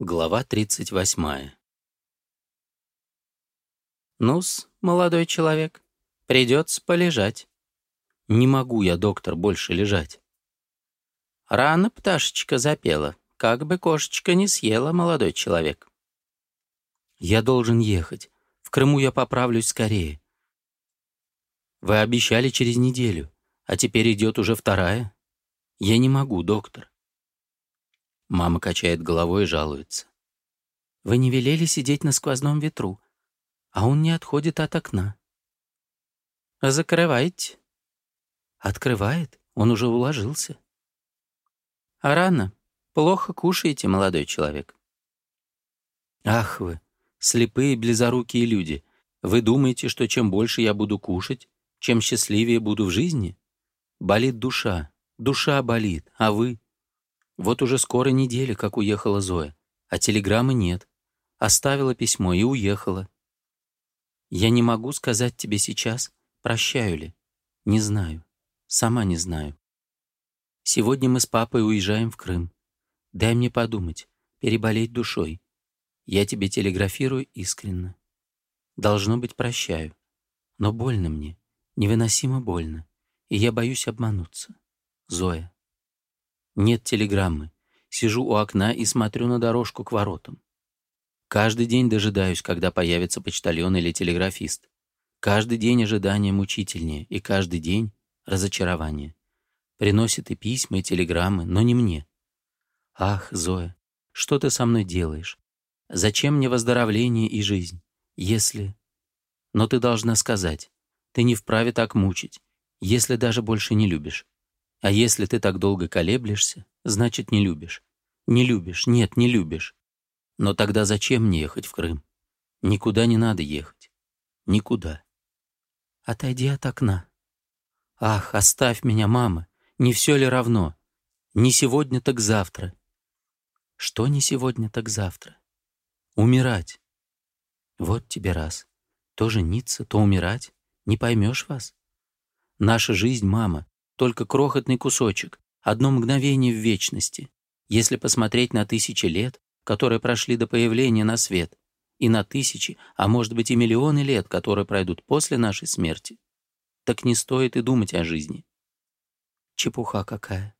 Глава 38. Нус, молодой человек, придется полежать. Не могу я, доктор, больше лежать. Рано пташечка запела, как бы кошечка не съела, молодой человек. Я должен ехать. В Крыму я поправлюсь скорее. Вы обещали через неделю, а теперь идет уже вторая. Я не могу, доктор. Мама качает головой и жалуется. «Вы не велели сидеть на сквозном ветру, а он не отходит от окна». А «Закрывайте». «Открывает? Он уже уложился». «А рано. Плохо кушаете, молодой человек». «Ах вы, слепые близорукие люди, вы думаете, что чем больше я буду кушать, чем счастливее буду в жизни? Болит душа, душа болит, а вы...» Вот уже скоро недели, как уехала Зоя, а телеграммы нет. Оставила письмо и уехала. Я не могу сказать тебе сейчас, прощаю ли. Не знаю. Сама не знаю. Сегодня мы с папой уезжаем в Крым. Дай мне подумать, переболеть душой. Я тебе телеграфирую искренне. Должно быть, прощаю. Но больно мне, невыносимо больно, и я боюсь обмануться. Зоя. Нет телеграммы. Сижу у окна и смотрю на дорожку к воротам. Каждый день дожидаюсь, когда появится почтальон или телеграфист. Каждый день ожидания мучительнее, и каждый день разочарование. Приносит и письма, и телеграммы, но не мне. Ах, Зоя, что ты со мной делаешь? Зачем мне выздоровление и жизнь, если... Но ты должна сказать, ты не вправе так мучить, если даже больше не любишь. А если ты так долго колеблешься, значит, не любишь. Не любишь, нет, не любишь. Но тогда зачем мне ехать в Крым? Никуда не надо ехать. Никуда. Отойди от окна. Ах, оставь меня, мама. Не все ли равно? Не сегодня, так завтра. Что не сегодня, так завтра? Умирать. Вот тебе раз. То жениться, то умирать. Не поймешь вас. Наша жизнь, мама, только крохотный кусочек, одно мгновение в вечности, если посмотреть на тысячи лет, которые прошли до появления на свет, и на тысячи, а может быть и миллионы лет, которые пройдут после нашей смерти, так не стоит и думать о жизни. Чепуха какая.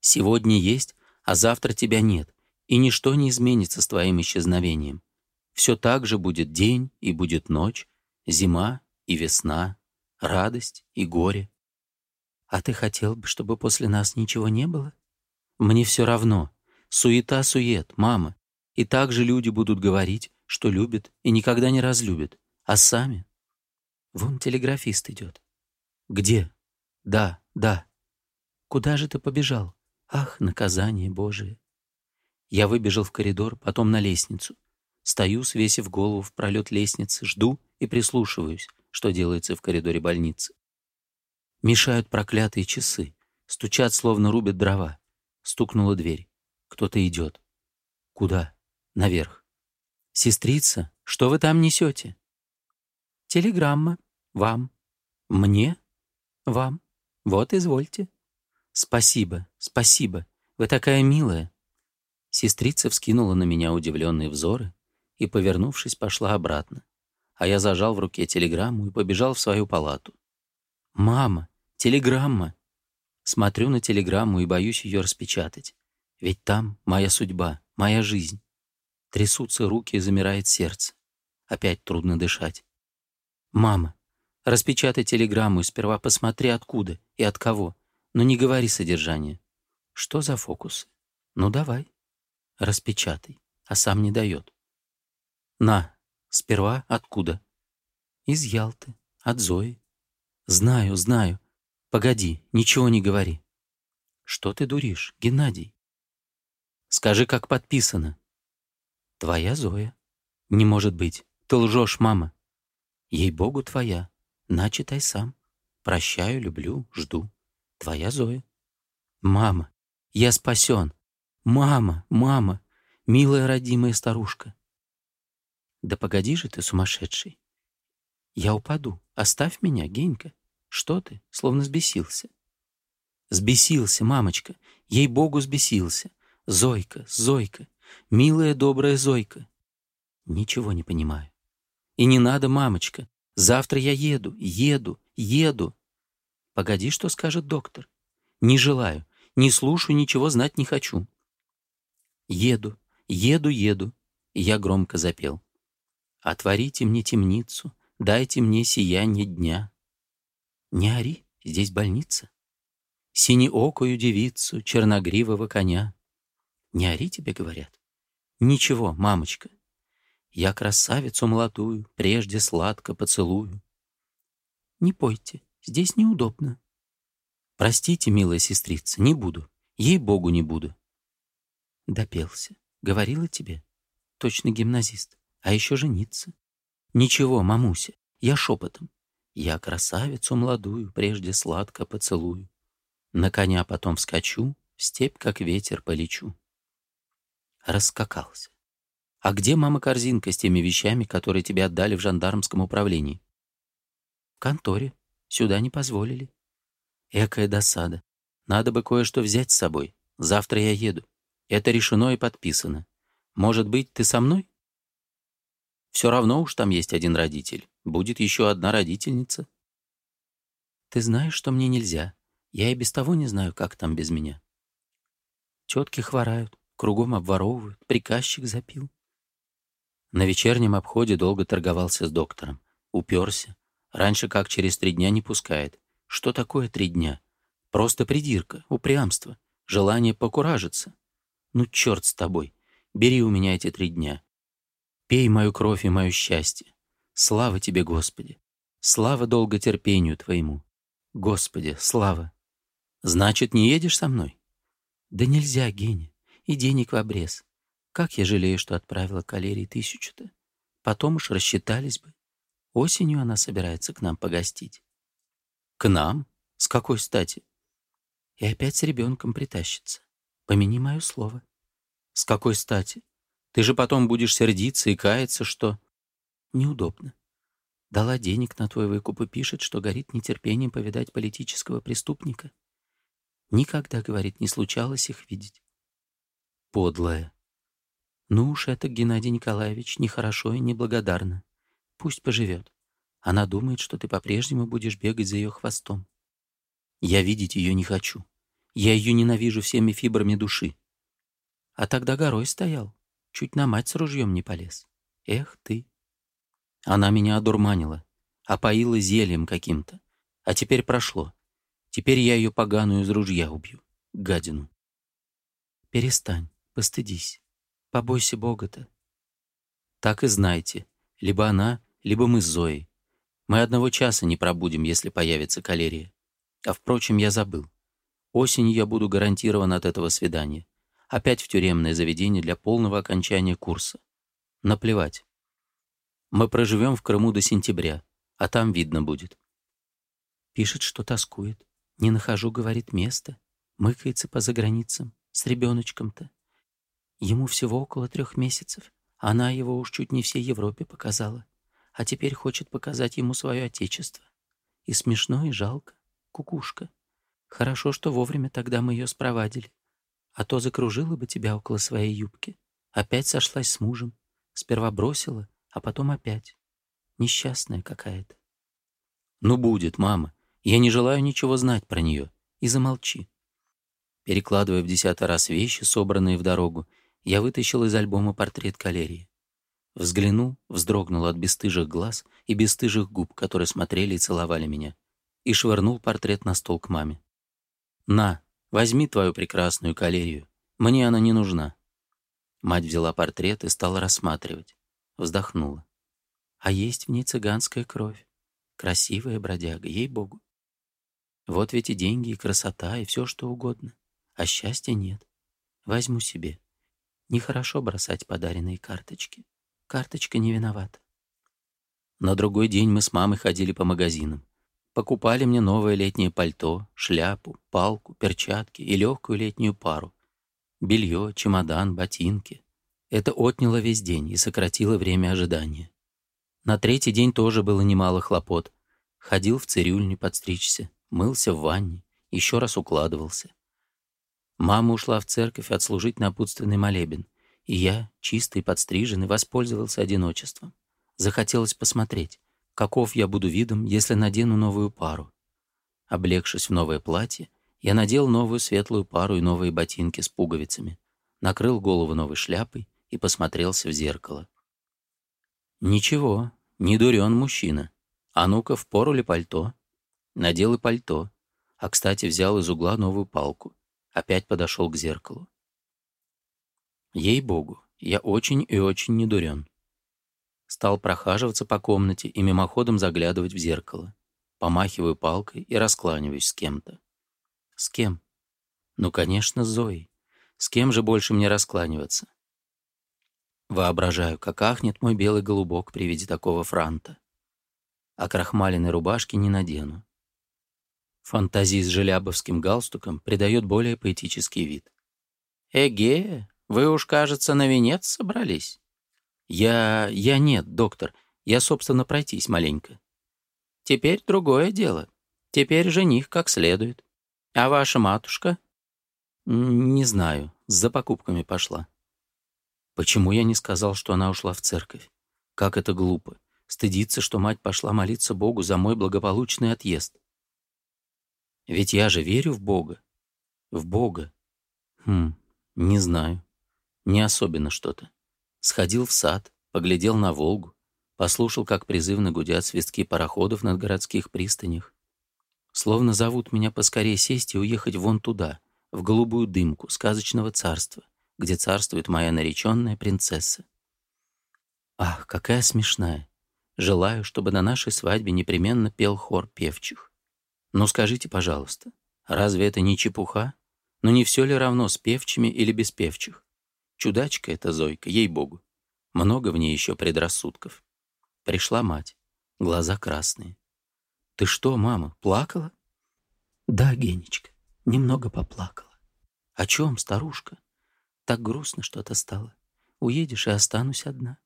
Сегодня есть, а завтра тебя нет, и ничто не изменится с твоим исчезновением. Все так же будет день и будет ночь, зима и весна, радость и горе, а ты хотел бы, чтобы после нас ничего не было? Мне все равно. Суета-сует, мама. И так же люди будут говорить, что любят и никогда не разлюбят. А сами? Вон телеграфист идет. Где? Да, да. Куда же ты побежал? Ах, наказание Божие. Я выбежал в коридор, потом на лестницу. Стою, свесив голову в пролет лестницы, жду и прислушиваюсь, что делается в коридоре больницы. Мешают проклятые часы. Стучат, словно рубят дрова. Стукнула дверь. Кто-то идет. Куда? Наверх. «Сестрица, что вы там несете?» «Телеграмма. Вам». «Мне?» «Вам. Вот, извольте». «Спасибо, спасибо. Вы такая милая». Сестрица вскинула на меня удивленные взоры и, повернувшись, пошла обратно. А я зажал в руке телеграмму и побежал в свою палату. «Мама, телеграмма!» Смотрю на телеграмму и боюсь ее распечатать. Ведь там моя судьба, моя жизнь. Трясутся руки и замирает сердце. Опять трудно дышать. «Мама, распечатай телеграмму и сперва посмотри, откуда и от кого, но не говори содержание». «Что за фокусы? Ну давай». «Распечатай, а сам не дает». «На, сперва откуда?» «Из Ялты, от Зои». «Знаю, знаю. Погоди, ничего не говори». «Что ты дуришь, Геннадий?» «Скажи, как подписано». «Твоя Зоя». «Не может быть. Ты лжешь, мама». «Ей-богу, твоя. Начитай сам. Прощаю, люблю, жду. Твоя Зоя». «Мама, я спасен. Мама, мама, милая родимая старушка». «Да погоди же ты, сумасшедший. Я упаду. Оставь меня, Генька. Что ты? Словно сбесился. Сбесился, мамочка. Ей-богу, сбесился. Зойка, Зойка. Милая, добрая Зойка. Ничего не понимаю. И не надо, мамочка. Завтра я еду, еду, еду. Погоди, что скажет доктор. Не желаю, не слушаю, ничего знать не хочу. Еду, еду, еду. Я громко запел. Отворите мне темницу, дайте мне сияние дня. Не ори, здесь больница. Синеокую девицу, черногривого коня. Не ори, тебе говорят. Ничего, мамочка. Я красавицу молотую, прежде сладко поцелую. Не пойте, здесь неудобно. Простите, милая сестрица, не буду. Ей-богу, не буду. Допелся. Говорила тебе. Точно гимназист. А еще жениться. Ничего, мамуся, я шепотом. Я красавицу молодую прежде сладко поцелую. На коня потом вскочу, в степь как ветер полечу. Раскакался. А где мама корзинка с теми вещами, которые тебе отдали в жандармском управлении? В конторе. Сюда не позволили. Экая досада. Надо бы кое-что взять с собой. Завтра я еду. Это решено и подписано. Может быть, ты со мной? Все равно уж там есть один родитель. Будет еще одна родительница. Ты знаешь, что мне нельзя. Я и без того не знаю, как там без меня. Тетки хворают, кругом обворовывают, приказчик запил. На вечернем обходе долго торговался с доктором. Уперся. Раньше как через три дня не пускает. Что такое три дня? Просто придирка, упрямство, желание покуражиться. Ну, черт с тобой. Бери у меня эти три дня. Пей мою кровь и мое счастье. Слава тебе, Господи! Слава долготерпению твоему! Господи, слава! Значит, не едешь со мной? Да нельзя, Геня, и денег в обрез. Как я жалею, что отправила калерии тысячу-то. Потом уж рассчитались бы. Осенью она собирается к нам погостить. К нам? С какой стати? И опять с ребенком притащится. Помяни мое слово. С какой стати? Ты же потом будешь сердиться и каяться, что... Неудобно. Дала денег на твой выкуп и пишет, что горит нетерпением повидать политического преступника. Никогда, говорит, не случалось их видеть. Подлая. Ну уж это, Геннадий Николаевич, нехорошо и неблагодарно. Пусть поживет. Она думает, что ты по-прежнему будешь бегать за ее хвостом. Я видеть ее не хочу. Я ее ненавижу всеми фибрами души. А тогда горой стоял. Чуть на мать с ружьем не полез. Эх ты. Она меня одурманила, опоила зельем каким-то. А теперь прошло. Теперь я ее поганую из ружья убью. Гадину. Перестань, постыдись. Побойся Бога-то. Так и знайте. Либо она, либо мы с Зоей. Мы одного часа не пробудем, если появится калерия. А впрочем, я забыл. Осенью я буду гарантирован от этого свидания опять в тюремное заведение для полного окончания курса. Наплевать. Мы проживем в Крыму до сентября, а там видно будет. Пишет, что тоскует. Не нахожу, говорит, места. Мыкается по заграницам. С ребеночком-то. Ему всего около трех месяцев. Она его уж чуть не всей Европе показала. А теперь хочет показать ему свое отечество. И смешно, и жалко. Кукушка. Хорошо, что вовремя тогда мы ее спровадили а то закружила бы тебя около своей юбки. Опять сошлась с мужем. Сперва бросила, а потом опять. Несчастная какая-то. Ну будет, мама. Я не желаю ничего знать про нее. И замолчи. Перекладывая в десятый раз вещи, собранные в дорогу, я вытащил из альбома портрет калерии. Взглянул, вздрогнул от бесстыжих глаз и бесстыжих губ, которые смотрели и целовали меня, и швырнул портрет на стол к маме. «На, Возьми твою прекрасную калерию. Мне она не нужна». Мать взяла портрет и стала рассматривать. Вздохнула. «А есть в ней цыганская кровь. Красивая бродяга, ей-богу. Вот ведь и деньги, и красота, и все что угодно. А счастья нет. Возьму себе. Нехорошо бросать подаренные карточки. Карточка не виновата». На другой день мы с мамой ходили по магазинам. Покупали мне новое летнее пальто, шляпу, палку, перчатки и легкую летнюю пару. Белье, чемодан, ботинки. Это отняло весь день и сократило время ожидания. На третий день тоже было немало хлопот. Ходил в цирюльню подстричься, мылся в ванне, еще раз укладывался. Мама ушла в церковь отслужить напутственный молебен, и я, чистый, подстриженный, воспользовался одиночеством. Захотелось посмотреть, каков я буду видом, если надену новую пару. Облегшись в новое платье, я надел новую светлую пару и новые ботинки с пуговицами, накрыл голову новой шляпой и посмотрелся в зеркало. Ничего, не дурен мужчина. А ну-ка, впору ли пальто? Надел и пальто. А, кстати, взял из угла новую палку. Опять подошел к зеркалу. Ей-богу, я очень и очень не дурен. Стал прохаживаться по комнате и мимоходом заглядывать в зеркало. Помахиваю палкой и раскланиваюсь с кем-то. С кем? Ну, конечно, с Зоей. С кем же больше мне раскланиваться? Воображаю, как ахнет мой белый голубок при виде такого франта. А крахмаленной рубашки не надену. Фантазии с желябовским галстуком придает более поэтический вид. «Эге, вы уж, кажется, на венец собрались». «Я... я нет, доктор. Я, собственно, пройтись маленько». «Теперь другое дело. Теперь жених как следует. А ваша матушка?» «Не знаю. За покупками пошла». Почему я не сказал, что она ушла в церковь? Как это глупо. Стыдиться, что мать пошла молиться Богу за мой благополучный отъезд. Ведь я же верю в Бога. В Бога. Хм, не знаю. Не особенно что-то. Сходил в сад, поглядел на Волгу, послушал, как призывно гудят свистки пароходов над городских пристанях. Словно зовут меня поскорее сесть и уехать вон туда, в голубую дымку сказочного царства, где царствует моя нареченная принцесса. Ах, какая смешная! Желаю, чтобы на нашей свадьбе непременно пел хор певчих. Но скажите, пожалуйста, разве это не чепуха? Но не все ли равно с певчими или без певчих? Чудачка эта Зойка, ей-богу. Много в ней еще предрассудков. Пришла мать. Глаза красные. «Ты что, мама, плакала?» «Да, Генечка, немного поплакала». «О чем, старушка? Так грустно что-то стало. Уедешь и останусь одна.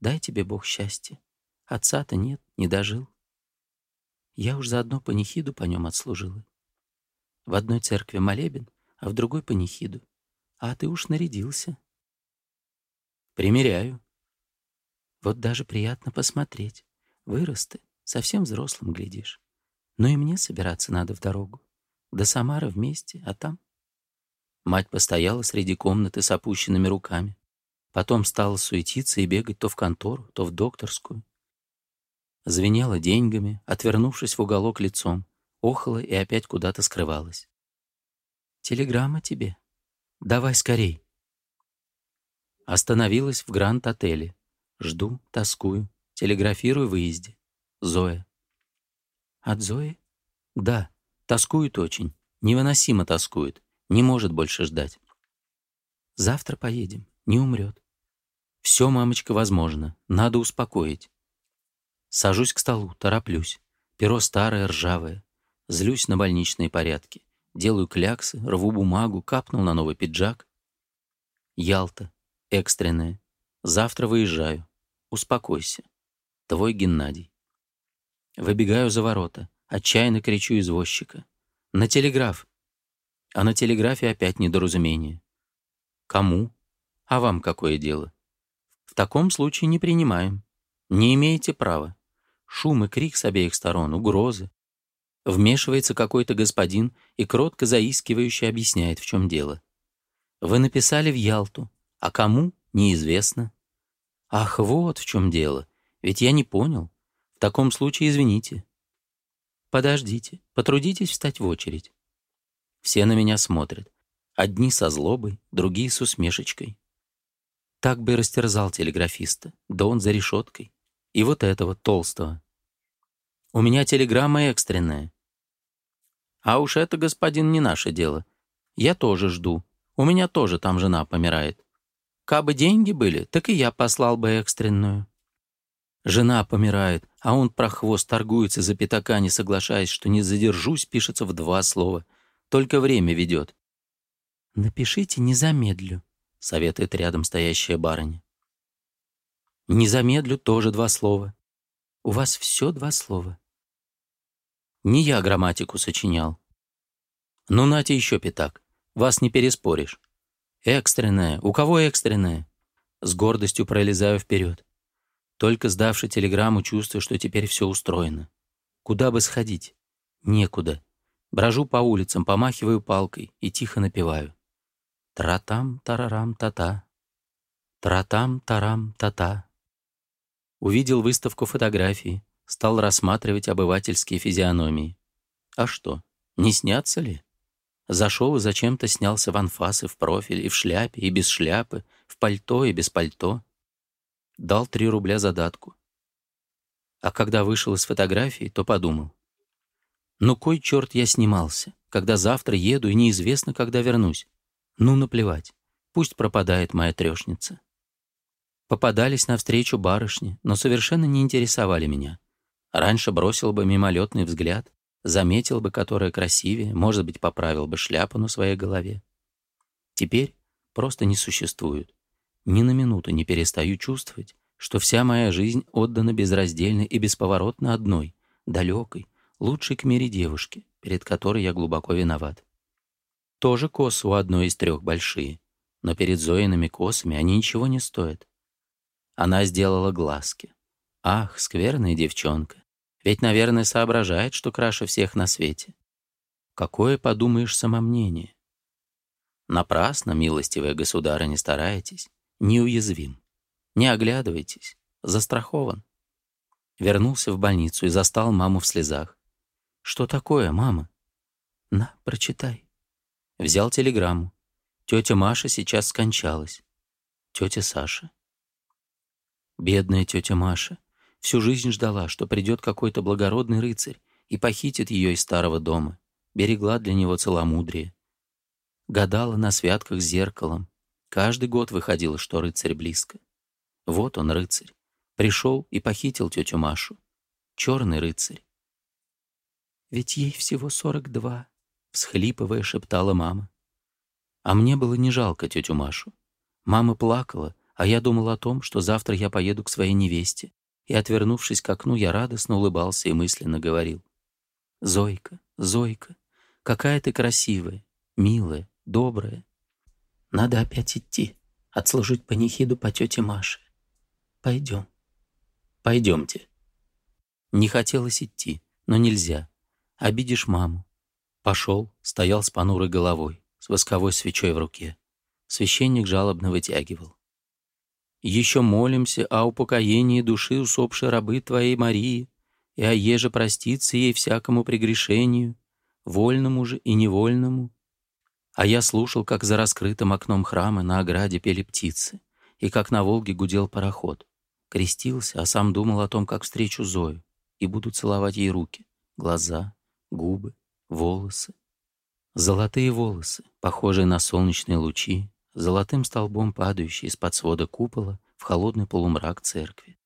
Дай тебе Бог счастье. Отца-то нет, не дожил. Я уж заодно панихиду по нем отслужила. В одной церкви молебен, а в другой панихиду. А ты уж нарядился. Примеряю. Вот даже приятно посмотреть. Вырос ты, совсем взрослым глядишь. Но и мне собираться надо в дорогу. До Самары вместе, а там... Мать постояла среди комнаты с опущенными руками. Потом стала суетиться и бегать то в контору, то в докторскую. Звенела деньгами, отвернувшись в уголок лицом, охала и опять куда-то скрывалась. «Телеграмма тебе. Давай скорей!» Остановилась в Гранд-отеле. Жду, тоскую, телеграфирую выезде. Зоя. От Зои? Да, тоскует очень. Невыносимо тоскует. Не может больше ждать. Завтра поедем. Не умрет. Все, мамочка, возможно. Надо успокоить. Сажусь к столу, тороплюсь. Перо старое, ржавое. Злюсь на больничные порядки. Делаю кляксы, рву бумагу, капнул на новый пиджак. Ялта. Экстренное. Завтра выезжаю. Успокойся. Твой Геннадий. Выбегаю за ворота. Отчаянно кричу извозчика. На телеграф. А на телеграфе опять недоразумение. Кому? А вам какое дело? В таком случае не принимаем. Не имеете права. Шум и крик с обеих сторон, угрозы. Вмешивается какой-то господин и кротко заискивающе объясняет, в чем дело. Вы написали в Ялту, а кому — неизвестно. Ах, вот в чем дело. Ведь я не понял. В таком случае извините. Подождите, потрудитесь встать в очередь. Все на меня смотрят. Одни со злобой, другие с усмешечкой. Так бы и растерзал телеграфиста. Да он за решеткой. И вот этого, толстого. У меня телеграмма экстренная. А уж это, господин, не наше дело. Я тоже жду. У меня тоже там жена помирает. Кабы деньги были, так и я послал бы экстренную. Жена помирает, а он про хвост торгуется за пятака, не соглашаясь, что не задержусь, пишется в два слова. Только время ведет. «Напишите, не замедлю», — советует рядом стоящая барыня. «Не замедлю» — тоже два слова. У вас все два слова. Не я грамматику сочинял. Ну, нате еще пятак. Вас не переспоришь. «Экстренное! У кого экстренное?» С гордостью пролезаю вперед. Только сдавши телеграмму, чувствую, что теперь все устроено. Куда бы сходить? Некуда. Брожу по улицам, помахиваю палкой и тихо напеваю. Тра-там-тарарам-та-та. Тра-там-тарам-та-та. Увидел выставку фотографий, стал рассматривать обывательские физиономии. А что, не снятся ли? Зашел и зачем-то снялся в анфас и в профиль, и в шляпе, и без шляпы, в пальто и без пальто. Дал три рубля задатку. А когда вышел из фотографии, то подумал. Ну кой черт я снимался, когда завтра еду и неизвестно, когда вернусь. Ну наплевать, пусть пропадает моя трешница. Попадались навстречу барышни, но совершенно не интересовали меня. Раньше бросил бы мимолетный взгляд, заметил бы, которая красивее, может быть, поправил бы шляпу на своей голове. Теперь просто не существует. Ни на минуту не перестаю чувствовать, что вся моя жизнь отдана безраздельно и бесповоротно одной, далекой, лучшей к мере девушке, перед которой я глубоко виноват. Тоже косы у одной из трех большие, но перед Зоиными косами они ничего не стоят. Она сделала глазки. Ах, скверная девчонка, ведь, наверное, соображает, что краше всех на свете. Какое, подумаешь, самомнение? Напрасно, милостивая государыня, стараетесь. Неуязвим. Не оглядывайтесь. Застрахован. Вернулся в больницу и застал маму в слезах. «Что такое, мама?» «На, прочитай». Взял телеграмму. Тетя Маша сейчас скончалась. Тетя Саша. Бедная тетя Маша. Всю жизнь ждала, что придет какой-то благородный рыцарь и похитит ее из старого дома. Берегла для него целомудрие. Гадала на святках с зеркалом. Каждый год выходило, что рыцарь близко. Вот он, рыцарь. Пришел и похитил тетю Машу. Черный рыцарь. «Ведь ей всего сорок два», — всхлипывая шептала мама. А мне было не жалко тетю Машу. Мама плакала, а я думал о том, что завтра я поеду к своей невесте, и, отвернувшись к окну, я радостно улыбался и мысленно говорил. «Зойка, Зойка, какая ты красивая, милая, добрая. Надо опять идти, отслужить панихиду по тете Маше. Пойдем». «Пойдемте». Не хотелось идти, но нельзя. Обидишь маму. Пошел, стоял с понурой головой, с восковой свечой в руке. Священник жалобно вытягивал еще молимся о упокоении души усопшей рабы Твоей Марии и о еже проститься ей всякому прегрешению, вольному же и невольному. А я слушал, как за раскрытым окном храма на ограде пели птицы, и как на Волге гудел пароход. Крестился, а сам думал о том, как встречу Зою, и буду целовать ей руки, глаза, губы, волосы. Золотые волосы, похожие на солнечные лучи, золотым столбом падающий из-под свода купола в холодный полумрак церкви.